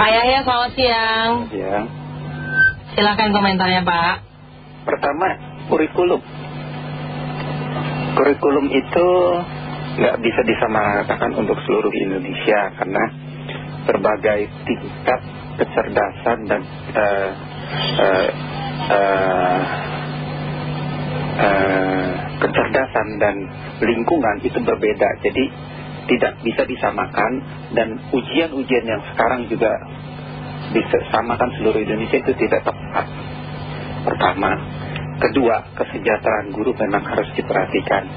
Pak Yahya selamat siang. Siang. Silakan komentarnya Pak. Pertama kurikulum. Kurikulum itu nggak bisa disamaratakan untuk seluruh Indonesia Karena berbagai tingkat kecerdasan dan uh, uh, uh, uh, kecerdasan dan lingkungan itu berbeda. Jadi tidak bisa disamakan dan ujian-ujian yang sekarang juga disamakan seluruh Indonesia itu tidak tepat. Pertama. Kedua kesejahteraan guru memang harus diperhatikan.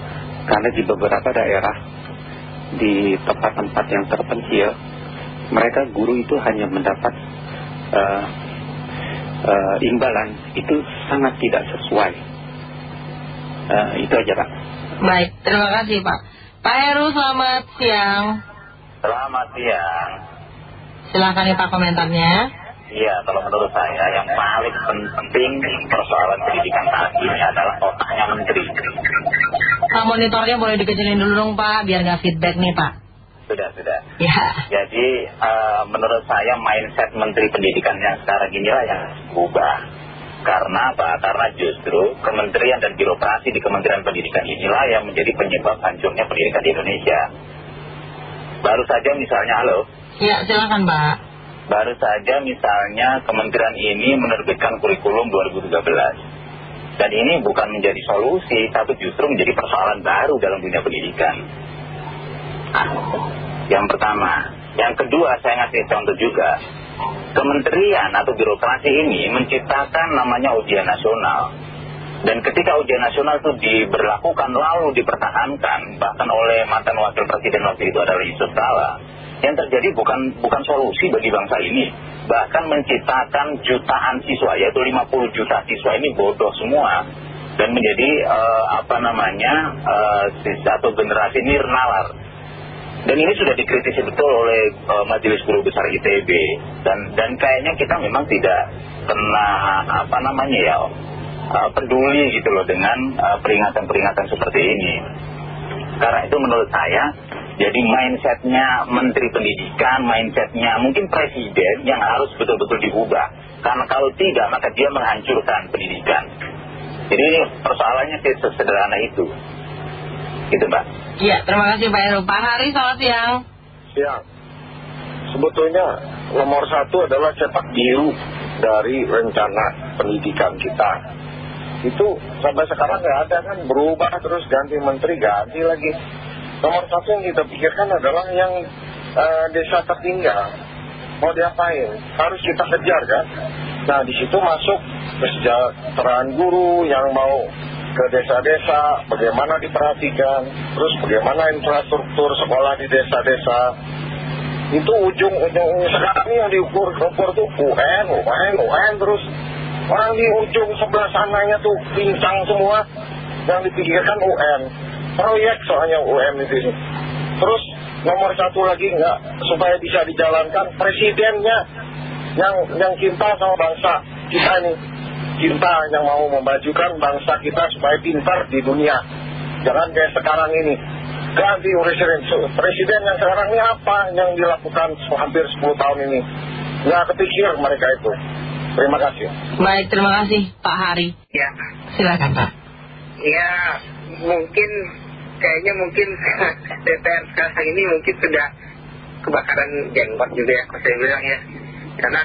Karena di beberapa daerah di tempat-tempat yang terpencil mereka guru itu hanya mendapat uh, uh, imbalan itu sangat tidak sesuai. Uh, itu aja Pak. Baik terima kasih Pak Pak Heru selamat siang. Selamat siang. Silahkan Pak komentarnya. Iya kalau menurut saya yang paling penting persoalan pendidikan saat ini adalah otaknya menteri. Nah monitornya boleh dikecilin dulu dong Pak biar gak feedback nih Pak. Sudah, sudah. Ya Jadi uh, menurut saya mindset menteri pendidikan yang sekarang inilah yang berubah karena apa? Karena justru kementerian dan birokrasi di Kementerian Pendidikan inilah yang menjadi penyebab hancurnya pendidikan di Indonesia. Baru saja misalnya, halo? Ya, silakan Pak. Baru saja misalnya kementerian ini menerbitkan kurikulum 2013. Dan ini bukan menjadi solusi, tapi justru menjadi persoalan baru dalam dunia pendidikan. Yang pertama. Yang kedua, saya ngasih contoh juga kementerian atau birokrasi ini menciptakan namanya ujian nasional. Dan ketika ujian nasional itu diberlakukan lalu dipertahankan bahkan oleh mantan wakil presiden waktu itu adalah Yusuf Kala, yang terjadi bukan bukan solusi bagi bangsa ini, bahkan menciptakan jutaan siswa yaitu 50 juta siswa ini bodoh semua. Dan menjadi uh, apa namanya uh, satu generasi nirnalar dan ini sudah dikritisi betul oleh uh, Majelis Guru Besar ITB dan dan kayaknya kita memang tidak pernah apa namanya ya uh, peduli gitu loh dengan peringatan-peringatan uh, seperti ini. Karena itu menurut saya jadi mindsetnya Menteri Pendidikan, mindsetnya mungkin Presiden yang harus betul-betul diubah. Karena kalau tidak maka dia menghancurkan pendidikan. Jadi persoalannya sesederhana itu. Gitu Mbak. Iya, terima kasih Pak Heru. Pak Hari, selamat siang. Siang. Sebetulnya nomor satu adalah cetak biru dari rencana pendidikan kita. Itu sampai sekarang nggak ada kan, berubah terus ganti menteri, ganti lagi. Nomor satu yang kita pikirkan adalah yang uh, desa tertinggal. Mau diapain? Harus kita kejar kan. Nah di situ masuk kesejahteraan guru yang mau ke desa-desa, bagaimana diperhatikan, terus bagaimana infrastruktur sekolah di desa-desa. Itu ujung-ujung sekarang yang diukur-ukur tuh UN, UN, UN terus. Orang di ujung sebelah sananya tuh pincang semua, yang dipikirkan UN. Proyek soalnya UN itu. Terus nomor satu lagi nggak supaya bisa dijalankan presidennya yang yang cinta sama bangsa kita ini cinta yang mau memajukan bangsa kita supaya pintar di dunia. Jangan kayak sekarang ini. Ganti presiden, presiden yang sekarang ini apa yang dilakukan hampir 10 tahun ini. Nggak kepikir mereka itu. Terima kasih. Baik, terima kasih Pak Hari. Ya. Silakan Pak. Ya, mungkin kayaknya mungkin DPR sekarang ini mungkin sudah kebakaran jenggot juga ya, saya bilang ya. Karena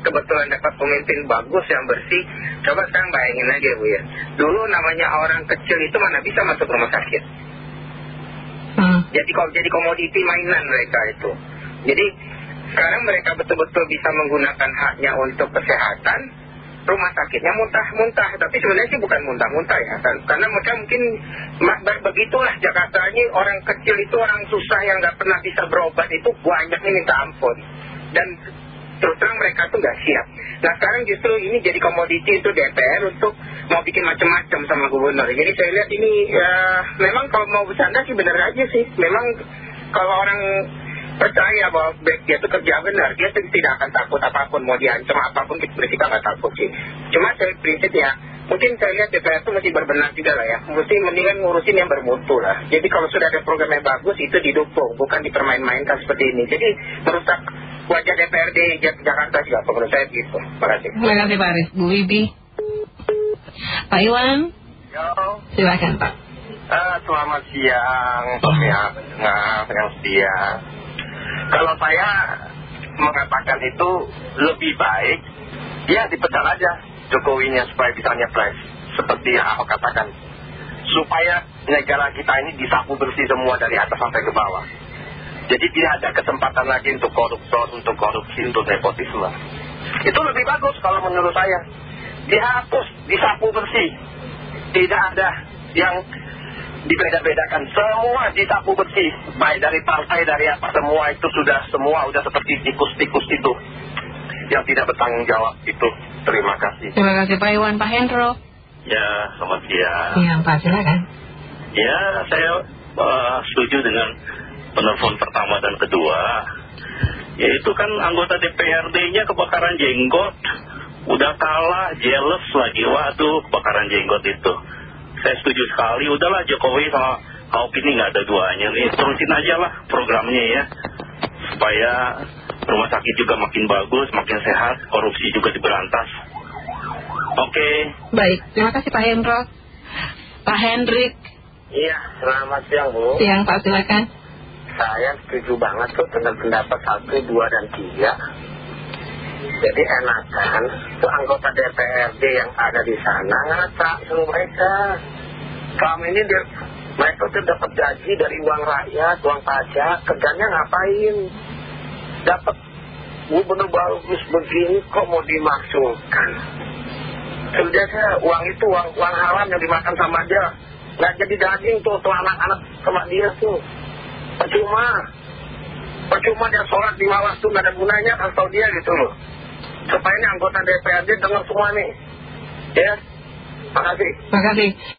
kebetulan dapat pemimpin bagus yang bersih. Coba sekarang bayangin aja Bu ya. Dulu namanya orang kecil itu mana bisa masuk rumah sakit? Hmm. jadi kalau jadi komoditi mainan mereka itu. Jadi sekarang mereka betul-betul bisa menggunakan haknya untuk kesehatan. Rumah sakitnya muntah-muntah tapi sebenarnya sih bukan muntah-muntah ya karena mereka mungkin begitulah Jakarta ini orang kecil itu orang susah yang nggak pernah bisa berobat itu banyak ini minta ampun. Dan terus terang mereka tuh nggak siap. Nah sekarang justru ini jadi komoditi itu DPR untuk mau bikin macam-macam sama gubernur. Jadi saya lihat ini ya memang kalau mau bercanda sih benar aja sih. Memang kalau orang percaya bahwa dia itu kerja benar, dia tidak akan takut apa pun mau diancam apa pun kita nggak takut sih. Cuma saya prinsip ya mungkin saya lihat DPR itu mesti berbenah juga lah ya. Mesti mendingan ngurusin yang bermutu lah. Jadi kalau sudah ada program yang bagus itu didukung, bukan dipermain-mainkan seperti ini. Jadi merusak wajah DPRD Jak- Jakarta juga menurut saya gitu terima kasih Terima kasih Pak Aris. Bu Wibi. Pak Iwan, Yo, silakan Pak. eh, selamat siang pihak tengah yang setia. Kalau saya mengatakan itu lebih baik, ya dipedal aja Jokowinya supaya bisa nyepres. Seperti yang Ahok katakan. Supaya negara kita ini disapu bersih semua dari atas sampai ke bawah. Jadi tidak ada kesempatan lagi untuk koruptor, untuk korupsi, untuk nepotisme. Itu lebih bagus kalau menurut saya. Dihapus, disapu bersih. Tidak ada yang dibeda-bedakan. Semua disapu bersih. Baik dari partai, dari apa, semua itu sudah, semua sudah seperti tikus-tikus itu. Yang tidak bertanggung jawab itu. Terima kasih. Terima kasih Pak Iwan. Pak Hendro. Ya, selamat siang. Iya Pak, silakan. Ya, saya eh, setuju dengan penelpon pertama dan kedua. Yaitu kan anggota DPRD-nya kebakaran jenggot. Udah kalah, jealous lagi. Waduh, kebakaran jenggot itu. Saya setuju sekali. Udahlah Jokowi sama Ahok ini nggak ada duanya nih. Terusin aja lah programnya ya. Supaya rumah sakit juga makin bagus, makin sehat, korupsi juga diberantas. Oke. Baik, terima kasih Pak Hendro. Pak Hendrik, iya selamat siang Bu siang Pak, silakan. Saya setuju banget tuh dengan pendapat satu, dua, dan tiga. Jadi enakan tuh anggota DPRD yang ada di sana ngaca suruh mereka. Selama ini dia, mereka tuh dapat gaji dari uang rakyat, uang pajak, kerjanya ngapain? Dapat gubernur bagus begini kok mau? Sudah saya uang itu uang, uang haram yang dimakan sama dia. Nggak jadi daging tuh, tuh anak-anak sama dia tuh. Percuma. Percuma dia sholat di bawah tuh nggak ada gunanya kasih tau dia gitu loh. Supaya ini anggota DPRD dengar semua nih. Ya. Makasih. Terima kasih.